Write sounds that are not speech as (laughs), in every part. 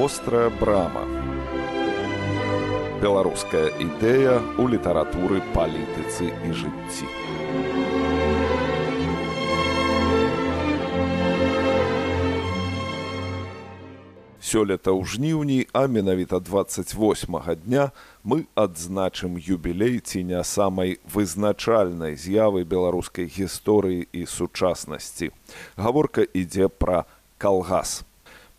вострая брама. Беларуская ідэя ў літаратуры палітыцы і жыцці. Сёлета ў жніўні а менавіта 28 дня мы адзначым юбілей ці не самай вызначальнай з'явы беларускай гісторыі і сучаснасці. Гаворка ідзе пра калгас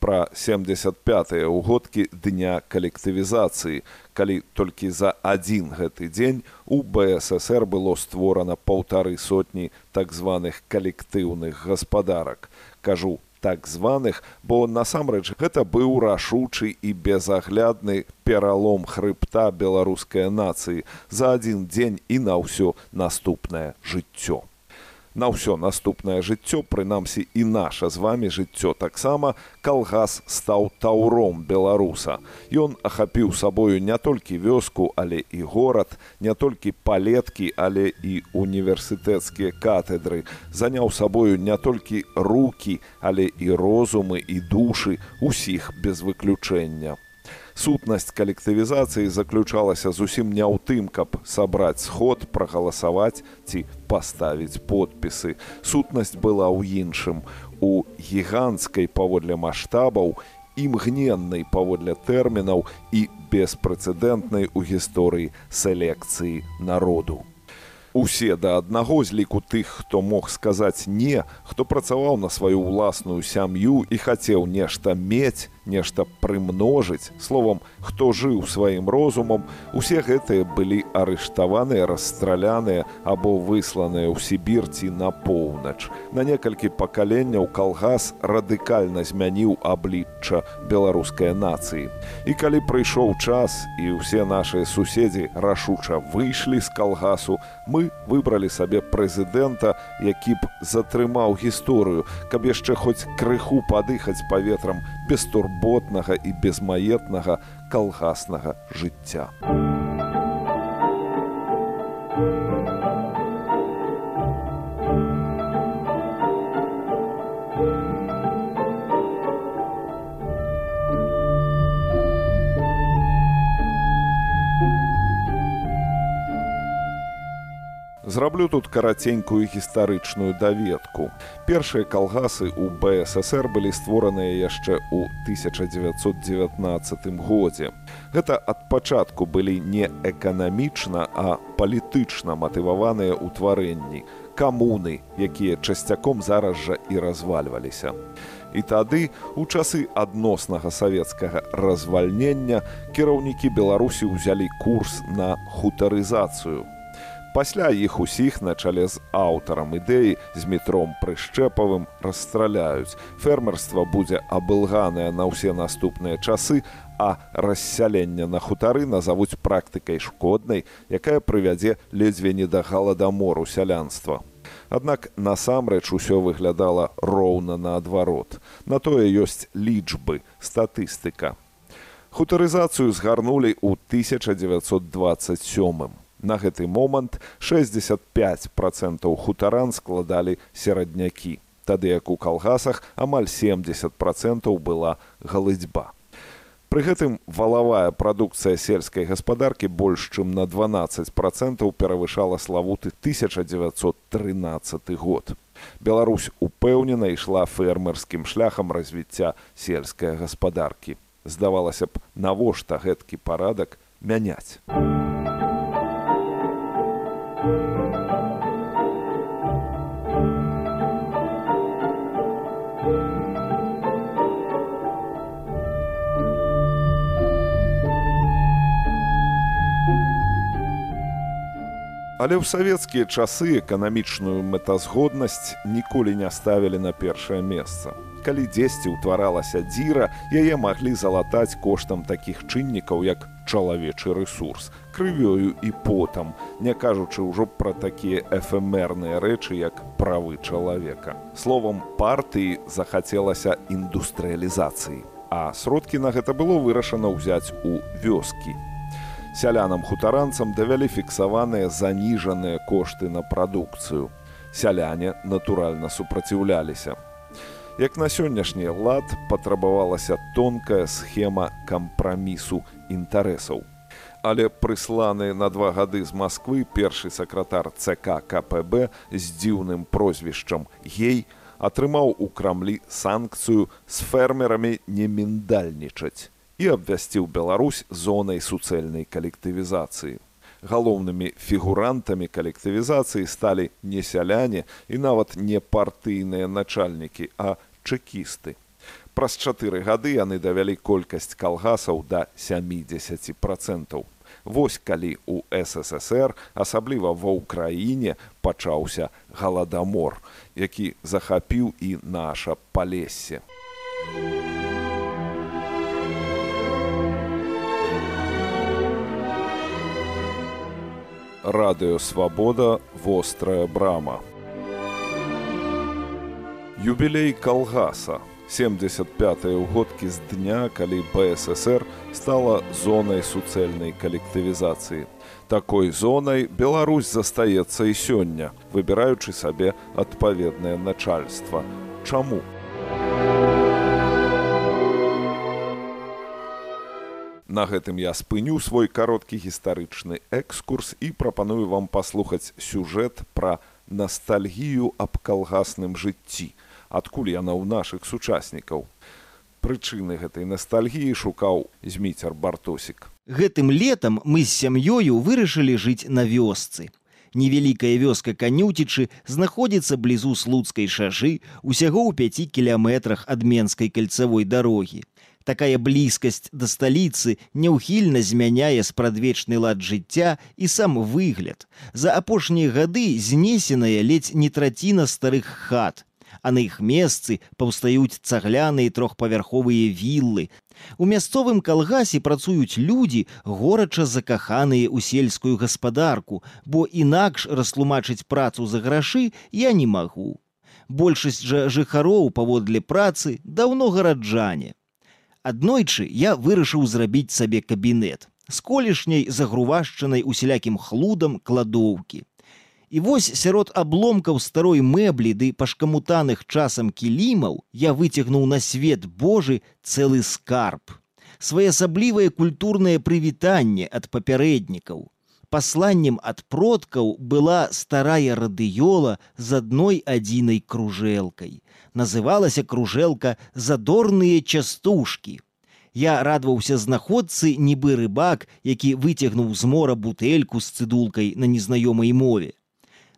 пра 75 ўгодкі дня калектывізацыі, калі толькі за адзін гэты дзень у БССР было створана паўтары сотні так званых калектыўных гаспадарак. Кажу так званых, бо насамрэч гэта быў рашучы і безаглядны пералом хрыбта беларускай нацыі за адзін дзень і на ўсё наступнае жыццё на ўсё наступнае жыццё прынамсі і наша з вами жыццё таксама калгас стаў таўром беларуса. Ён ахапіў сабою не толькі вёску але і горад не толькі палеткі але і універсітэцкія катедры заняў сабою не толькі руки але і розумы і душы усіх без выключэння сутнасць калектывізацыі заключалася зусім не ў тым, каб сабраць сход, прагаласаваць ці паставіць подпісы. Сутнасць была ў іншым, у гіганцкай паводле маштабаў, імгненнай паводле тэрмінаў і беспрэцэдэнтнай у гісторыі селекцыі народу. Усе да аднаго з ліку тых, хто мог сказаць не, хто працаваў на сваю ўласную сям'ю і хацеў нешта мець, нешта прымножыць. Словом хто жыў сваім розумам усе гэтыя былі арыштаваныя расстраляныя або высланыя ў сібірці на поўнач. На некалькі пакаленняў калгас радыкальна змяніў аблічча беларускай нацыі. І калі прыйшоў час і ўсе нашыя суседзі рашуча выйшлі з калгасу мы выбралі сабе прэзідэнта які б затрымаў гісторыю каб яшчэ хоць крыху падыхаць паветрам без турб турботнага і безмаетнага калгаснага жыцця. Зраблю тут караценькую гістарычную даведку. Першыя калгасы ў БССР былі створаныя яшчэ ў 1919 годзе. Гэта ад пачатку былі не эканамічна, а палітычна матываваныя ўтварэнні, камуны, якія часцяком зараз жа і развальваліся. І тады, у часы адноснага савецкага развальнення, кіраўнікі Беларусі ўзялі курс на хутарызацыю пасля іх усіх на чале з аўтарам ідэі з метром прышчэпавым расстраляюць. Фермерства будзе абылганае на ўсе наступныя часы а рассяленне на хутары назавуць практыкай шкоднай якая прывядзе ледзьве не да галадамору сялянства. Аднак насамрэч усё выглядала роўна наадварот. На тое ёсць лічбы статыстыка. Хутарызацыю згарнулі ў 1927 На гэты момант 65 процентаў хутаран складалі сераднякі. Тады як у калгасах амаль 70 процентаў была галыцьба. Пры гэтым валавая прадукцыя сельскай гаспадаркі больш чым на 12 процентаў перавышала славуты 1913 год. Беларусь упэўнена ішла фермерскім шляхам развіцця сельскай гаспадаркі. Здавалася б, навошта гэткі парадак мяняць. Але ў савецкія часы эканамічную мэтазгоднасць ніколі не ставілі на першае месца. Калі дзесьці ўтваралася дзіра, яе маглі залатаць коштам такіх чыннікаў, як чалавечы рэсурс, крывёю і потам, не кажучы ўжо пра такія эфемерныя рэчы, як правы чалавека. Словам партыі захацелася індустрыялізацыі. А сродкі на гэта было вырашана ўзяць у вёскі сялянам хутаранцам давялі фіксаваныя заніжаныя кошты на прадукцыю. Сяляне натуральна супраціўляліся. Як на сённяшні лад патрабавалася тонкая схема кампрамісу інтарэсаў. Але прысланы на два гады з Масквы першы сакратар ЦК КПБ з дзіўным прозвішчам гей атрымаў у крамлі санкцыю з фермерамі не міндальнічаць і абвясціў Беларусь зонай суцэльнай калектывізацыі галоўнымі фігурантамі калектывізацыі сталі не сяляне і нават не партыйныя начальнікі, а чэкісты. Праз чатыры гады яны давялі колькасць калгасаў да 70%. Вось калі ў ССР, асабліва ва ўкраіне пачаўся галадамор, які захапіў і наша палесе. радыё свабода вострая брама. Юбілей калгаса 75 угодкі з дня калі бсср стала зонай суцэльнай калектывізацыі. Такой зонай Беларусь застаецца і сёння выбіраючы сабе адпаведнае начальства. Чаму На гэтым я спыню свой кароткі гістарычны экскурс і прапаную вам паслухаць сюжэт пра ностальгію аб калгасным жыцці, адкуль яна ў нашых сучаснікаў. Прычыны гэтай ностальгіі шукаў зміцер бартосік. Гэтым летам мы з сям'ёю вырашылі жыць на вёсцы. Невялікая вёска канюцічы знаходзіцца блізу слуцкай шажы усяго ў 5 кіляметрах ад менскай кальцавой дарогі такая блізкасць да сталіцы няўхільна змяняе спрадвечны лад жыцця і сам выгляд. За апошнія гады знесеная ледзь не траціна старых хат, а на іх месцы паўстаюць цагляныя трохпавярховыя віллы. У мясцовым калгасе працуюць людзі, горача закаханыя ў сельскую гаспадарку, бо інакш растлумачыць працу за грашы я не магу. Большасць жа жыхароў паводле працы даўно гараджане. Аднойчы я вырашыў зрабіць сабе кабінет з колішняй загрувашчанай усялякім хлудам кладоўкі. І вось сярод абломкаў старой мэблі ды пашкамутаных часам кілімаў я выцягнуў на свет Божы цэлы скарб. Своеасаблівае культурнае прывітанне ад папярэднікаў. Пасланнем ад продкаў была старая радыёла з адной адзінай кружэлкай называлася кружэлка задорныя частушкі. Я радаваўся знаходцы нібы рыбак, які выцягнуў з мора бутэльку з цыдулкай на незнаёмай мове.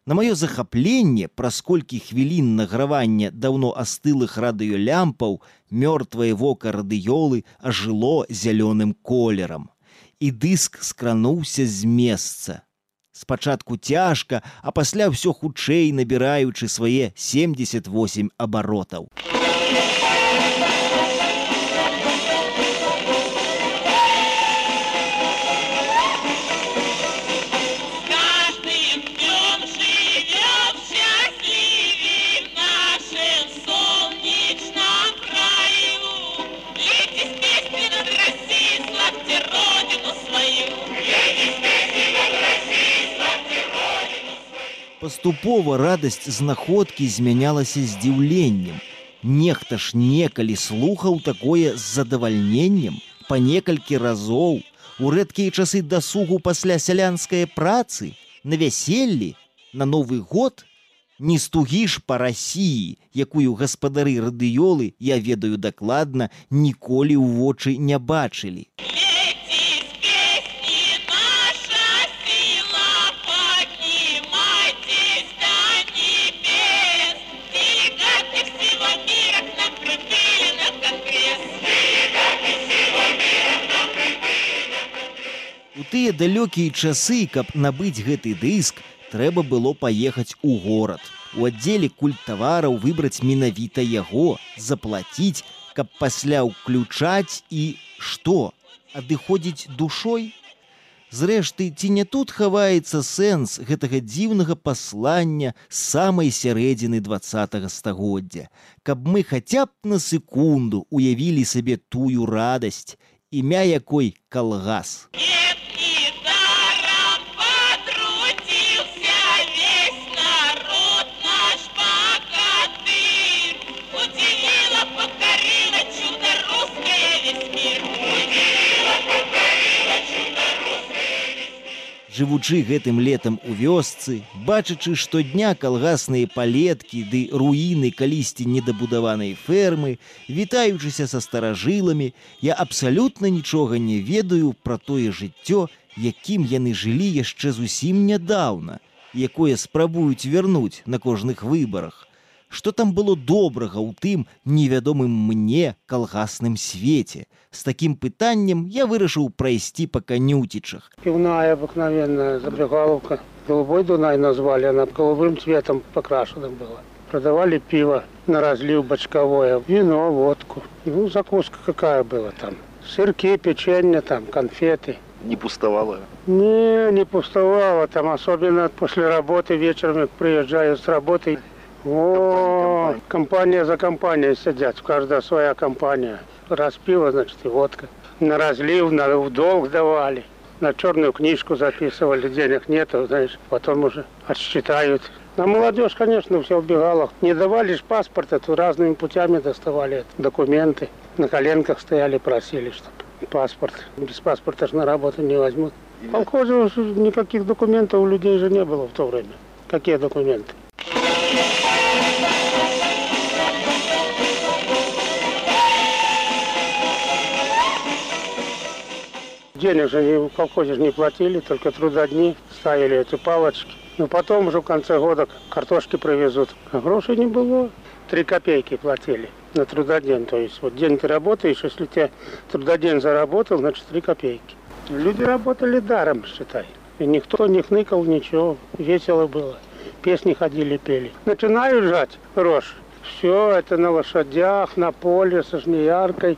На маё захапленне праз колькі хвілін награвання даўно астылых радыёлямпаў мёртвае вока радыёлы ажыло зялёным колерам. І дыск скрануўся з месца спачатку цяжка, а пасля ўсё хутчэй набіраючы свае 78 абаротаў. Паступова радасць знаходкі змянялася здзіўленнем. Нехта ж некалі слухаў такое з задавальненнем па некалькі разоў у рэдкія часы дасугу пасля сялянскай працы, на вяселлі, на новы год, не стугіш па рассіі, якую гаспадары радыёлы, я ведаю дакладна, ніколі ў вочы не бачылі. Тыя далёкія часы, каб набыць гэты дыск, трэба было паехаць у горад. У аддзеле культавараў выбраць менавіта яго, заплаціць, каб пасля ўключаць і што, адыходзіць душой. Зрэшты, ці не тут хаваецца сэнс гэтага дзіўнага паслання самай сярэдзіны два стагоддзя, каб мы хаця б на секунду уявілі сабе тую радасць, імя якой калгас. Жывучы гэтым летам у вёсцы, бачачы штодня калгасныя палеткі ды руіны калісьці недабудаванай фермы, вітаючыся са старажыламі, я абсалютна нічога не ведаю пра тое жыццё, якім яны жылі яшчэ зусім нядаўна, якое спрабуюць вярнуць на кожных выбарах. Што там было добрага ў тым невядомым мне калгасным свеце. З такім пытаннем я вырашыў прайсці па канюцічах. Пивная обыкновенная забегаловка. Голубой Дунай назвали, она голубым цветом покрашена была. Продавали пиво на разлив бочковое, вино, водку. Ну, закуска какая была там. Сырки, печенье, там, конфеты. Не пустовало? Не, не пустовало. Там особенно после работы вечером приезжаю с работы. О, компания за компанией сидят, каждая своя компания. Раз пиво, значит, и водка. На разлив, на в долг давали. На черную книжку записывали, денег нету, знаешь, потом уже отсчитают. На молодежь, конечно, все убегала. Не давали ж паспорта, то разными путями доставали документы. На коленках стояли, просили, чтобы паспорт. Без паспорта же на работу не возьмут. В колхозе уже никаких документов у людей же не было в то время. Какие документы? Денег же не- в колхозе не платили, только трудодни ставили эти палочки. Но потом уже в конце года картошки привезут. А грошей не было. Три копейки платили на трудодень. То есть вот день ты работаешь, если тебе трудодень заработал, значит три копейки. Люди работали даром, считай. И никто не хныкал, ничего. Весело было. Песни ходили, пели. Начинаю жать рожь. Все это на лошадях, на поле со жнеяркой.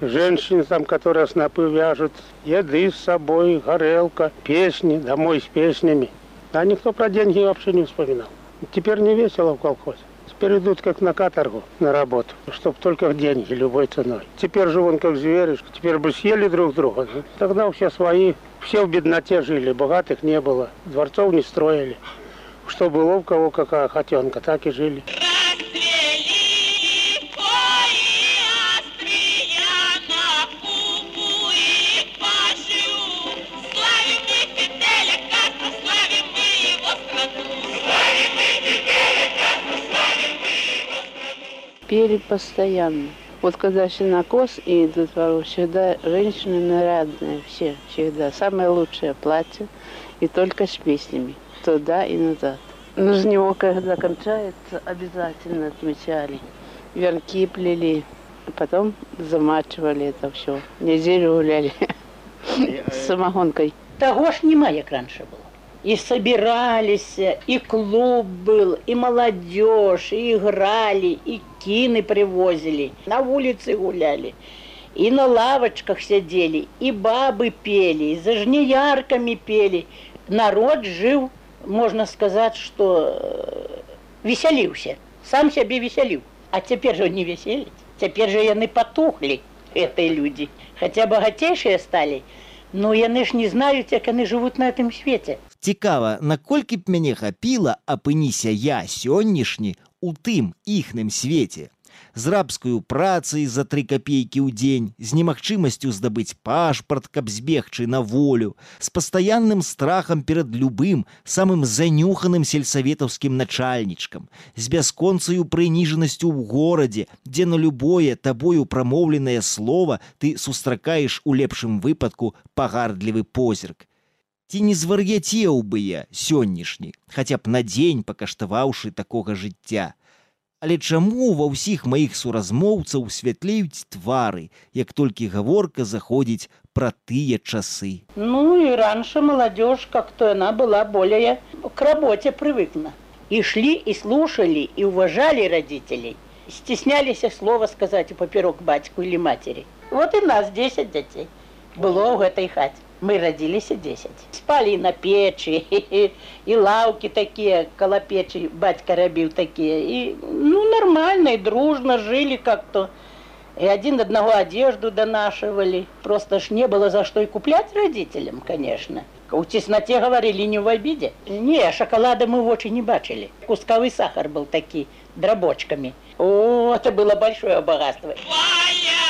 Женщины там, которые снопы вяжут, еды с собой, горелка, песни, домой с песнями. А никто про деньги вообще не вспоминал. Теперь не весело в колхозе. Теперь идут как на каторгу, на работу, чтоб только деньги любой ценой. Теперь же вон как звери, теперь бы съели друг друга. Тогда все свои, все в бедноте жили, богатых не было, дворцов не строили. Что было у кого какая хотенка, так и жили. Пели постоянно. Вот когда сенокос и идут вору, всегда женщины нарядные, все, всегда. Самое лучшее платье и только с песнями. Туда и назад. Но с него, когда кончается, обязательно отмечали. Верки плели, а потом замачивали это все. Неделю гуляли (laughs) с самогонкой. Того ж нема, як раньше было. И собирались, и клуб был, и молодежь, и играли, и кины привозили, на улице гуляли, и на лавочках сидели, и бабы пели, и за жнеярками пели. Народ жил, можно сказать, что э, веселился, сам себе веселил. А теперь же не веселить, теперь же яны потухли, этой люди. Хотя богатейшие стали, но яны ж не знают, как они живут на этом свете. Цікава, наколькі б мяне хапіла апыніся я сённяшні у тым іхным свеце. З рабскаю працай за тры капейкі ў дзень, з немагчымасцю здабыць пашпарт, каб збегчы на волю, з пастаянным страхам перад любым, самым занюханым сельсаветаўскім начальнічкам, з бясконцаю прыніжанасцю ў горадзе, дзе на любое табою прамоўленае слова ты сустракаеш у лепшым выпадку пагардлівы позірк. Ці не звар'яцеў бы я сённяшні, хаця б на дзень пакаштаваўшы такога жыцця. Але чаму ва ўсіх маіх суразмоўцаў святлеюць твары, як толькі гаворка заходзіць пра тыя часы. Ну и раньше молодежь как-то она была более к работе привыкна. И шли, и слушали, и уважали родителей. Стеснялись слова сказать поперек батьку или матери. Вот и нас 10 детей было в этой хате. Мы родились 10. Спали на печи, и (laughs) лавки такие, коло печи батька робил такие. И, ну, нормально, и дружно жили как-то. И один одного одежду донашивали. Просто ж не было за что и куплять родителям, конечно. У тесноте говорили не в обиде. Не, шоколада мы в очи не бачили. Кусковый сахар был такие, дробочками. О, это было большое богатство. Пая,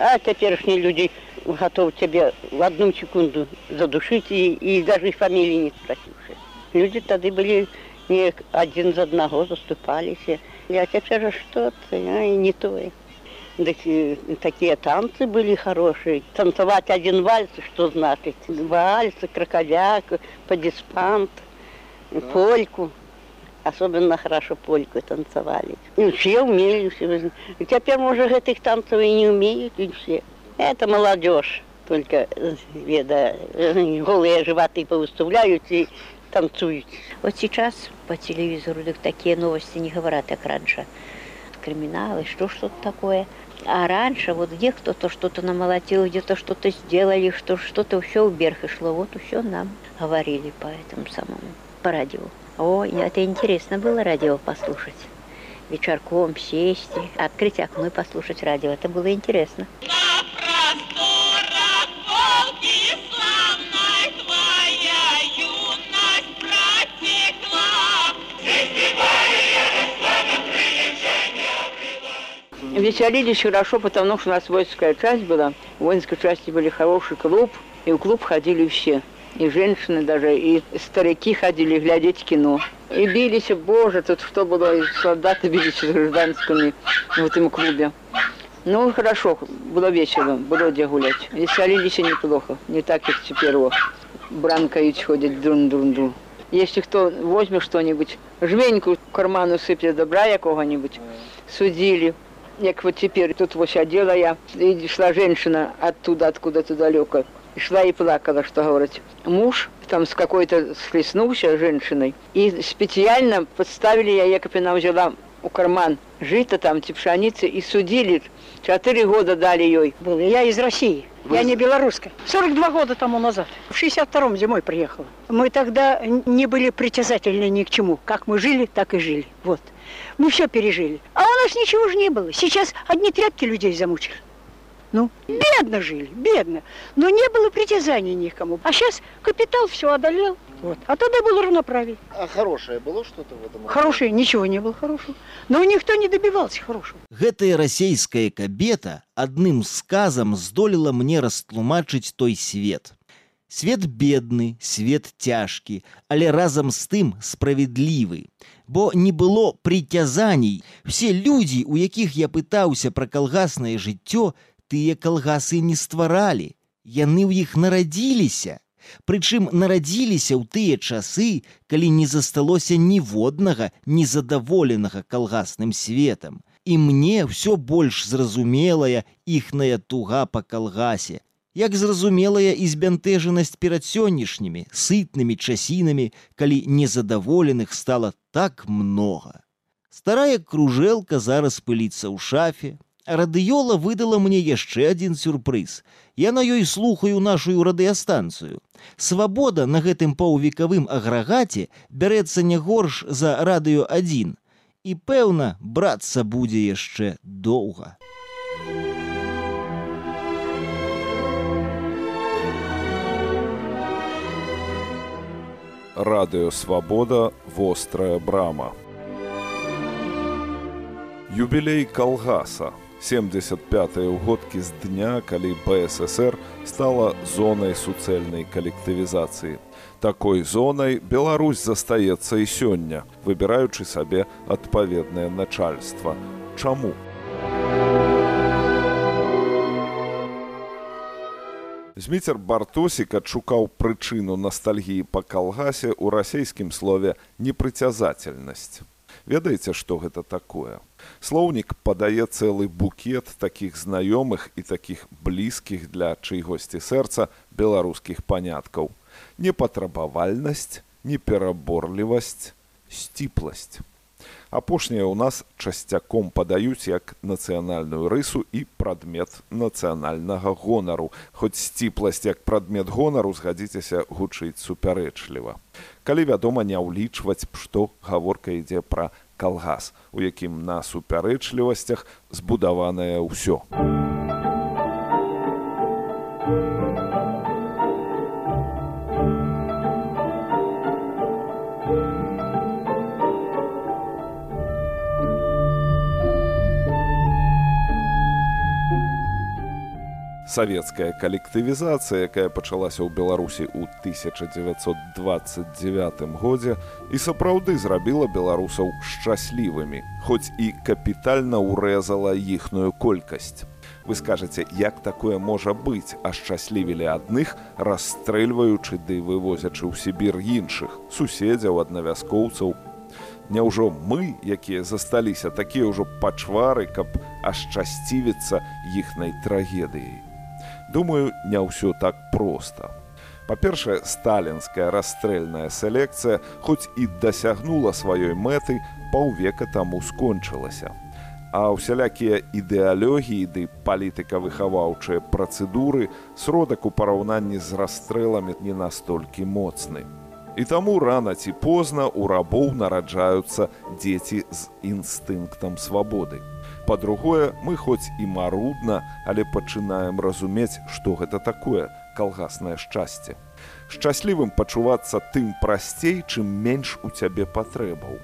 А цяперашнія людзі гатовы цябе в одну секунду задушыць і, і даже фаміліі не спрасіўшы. Людзі тады былі неяк адзін з аднаго заступаліся. Я цяпер што ты а, і не тое. Дык, э, такія танцы былі хорошыя. Танцаваць адзін вальц, што значыць вальцы, кракавяк, падіспант, польку. Особенно хорошо польку танцевали. И все умели. Все. И теперь, может, этих танцев и не умеют, и все. Это молодежь. Только, веда, голые животы повыставляют и танцуют. Вот сейчас по телевизору так такие новости не говорят, как раньше. Криминалы, что что-то такое. А раньше вот где кто-то что-то намолотил, где-то что-то сделали, что что-то все вверх и шло. Вот все нам говорили по этому самому, по радио. О, это интересно было радио послушать. Вечерком сесть, открыть окно и послушать радио. Это было интересно. Веселились хорошо, потому что у нас воинская часть была. В воинской части были хороший клуб, и в клуб ходили все. И женщины даже, и старики ходили глядеть кино. И бились, боже, тут что было, и солдаты бились с гражданскими в этом клубе. Ну, хорошо, было весело, было где гулять. И неплохо, не так, как теперь вот. Бранкають ходять друн-друн-друн. Если кто возьмет что-нибудь, жменьку в карману сыплет добра якого-нибудь, судили. Як вот теперь тут вот сидела я, и шла женщина оттуда, откуда-то далеко. Шла и плакала, что говорить. Муж там с какой-то схлестнулся женщиной. И специально подставили я, як она взяла у карман жито там, типа пшеницы, и судили. Четыре года дали ей. Был. Я из России. Я не белорусская. 42 года тому назад. В 62-м зимой приехала. Мы тогда не были притязательны ни к чему. Как мы жили, так и жили. Вот. Мы все пережили. А у нас ничего же не было. Сейчас одни тряпки людей замучили. Ну, бедно жили, бедно. Но не было притязаний никому. А сейчас капитал все одолел. Вот. А тогда было равноправие. А хорошее было что-то в этом? Хорошее, ничего не было хорошего. Но никто не добивался хорошего. Гэтая расейская кабета адным сказам здолела мне растлумачыць той свет. Свет бедны, свет цяжкі, але разам з тым справядлівы. Бо не было прыцязаній. Все людзі, у якіх я пытаўся пра калгаснае жыццё, тыя калгасы не стваралі. Яны ў іх нарадзіліся. Прычым нарадзіліся ў тыя часы, калі не засталося ніводнага незадаволенага калгасным светам. І мне ўсё больш зразумелая іхная туга па калгасе, як зразумелая і збянтэжанасць перад сённяшнімі сытнымі часінамі, калі незадаволеных стала так многа. Старая кружэлка зараз пыліцца ў шафе, радыёла выдала мне яшчэ адзін сюрпрыз. Я на ёй слухаю нашую радыястанцыю. Свабода на гэтым паўвекавым аграгаце бярэцца не горш за радыё 1 і пэўна брацца будзе яшчэ доўга. Радыё Свабода вострая брама. Юбілей калгаса. 75 ўгодкі з дня, калі БССР стала зонай суцэльнай калектывізацыі. Такой зонай Беларусь застаецца і сёння, выбіраючы сабе адпаведнае начальства. Чаму? Зміцер Бартосік адшукаў прычыну настальгіі па калгасе ў расійскім слове непрыцязательнасць. Ведаеце, што гэта такое? Слоўнік падае цэлы букет такіх знаёмых і такіх блізкіх для чыйгосьці сэрца беларускіх паняткаў. Непатрабавальнасць, непераборлівасць, сціпласць. Апошнія ў нас часцяком падаюць як нацыянальную рысу і прадмет нацыянальнага гонару. Хоць сціпласць як прадмет гонару згадзіцеся гучыць супярэчліва. Калі вядома не ўлічваць, што гаворка ідзе пра калгас, у якім на супярэчлівасцях збудаванае ўсё. Савецкая калектывізацыя, якая пачалася ў Беларусі ў 1929 годзе і сапраўды зрабіла беларусаў шчаслівымі, хоць і капітальна ўрэзала іхную колькасць. Вы скажаце, як такое можа быць, ашчаслівілі адных, расстрэльваючы ды вывозячы ў Сібір іншых, суседзяў, аднавяскоўцаў. Няўжо мы, якія засталіся такія ўжо пачвары, каб ашчасцівіцца іхнай трагедыяй. Думаю, не ўсё так проста. Па-першае, сталінская расстрэльная селекцыя хоць і дасягнула сваёй мэты, паўвека таму скончылася. А ўсялякія ідэалогіі ды палітыка-выхаваўчыя працэдуры сродак у параўнанні з расстрэламі не настолькі моцны. І таму рана ці позна у рабоў нараджаюцца дзеці з інстынктам свабоды. Па-другое, мы хоць і марудна, але пачынаем разумець, што гэта такое калгаснае шчасце. Шчаслівым пачувацца тым прасцей, чым менш у цябе патрэбаў.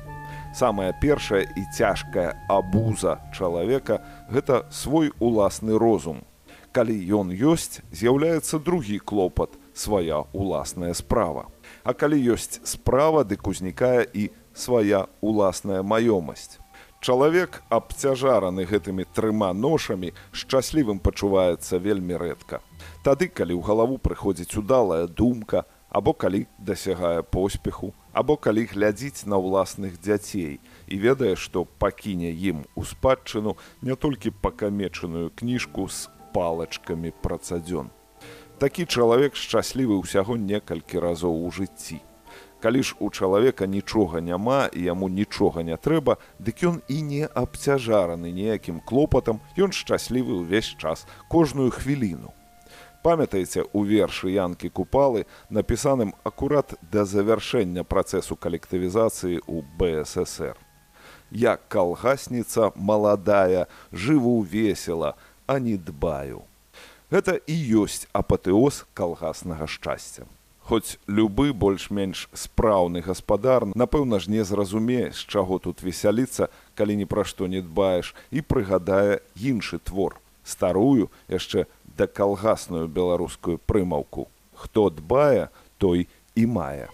Самая першая і цяжкая абуза чалавека гэта свой уласны розум. Калі ён ёсць, з'яўляецца другі клопат, свая уласная справа. А калі ёсць справа, дык узнікае і свая уласная маёмасць. Чалавек, абцяжараны гэтымі трыма ношамі, шчаслівым пачуваецца вельмі рэдка. Тады, калі ў галаву прыходзіць удалая думка, або калі дасягае поспеху, або калі глядзіць на ўласных дзяцей і ведае, што пакіне ім у спадчыну не толькі пакамечаную кніжку з палачкамі працадзён. Такі чалавек шчаслівы ўсяго некалькі разоў у жыцці. Калі ж у чалавека нічога няма і яму нічога не трэба, дык ён і не абцяжараны ніякім клопатам, ён шчаслівы ўвесь час, кожную хвіліну. Памятаеце у вершы янкі купалы, напісаным акурат да завяршэння працэсу калектывізацыі ў БССР. Я калгасніца маладая, жыву весела, а не дбаю. Гэта і ёсць апатэоз калгаснага шчасця. Хоць любы больш-менш спраўны гаспадар, напэўна ж не зразумее, з чаго тут весяліцца, калі ні пра што не дбаеш і прыгадае іншы твор, старую яшчэ да калгасную беларускую прымаўку. Хто дбае, той і мае.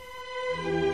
Thank you.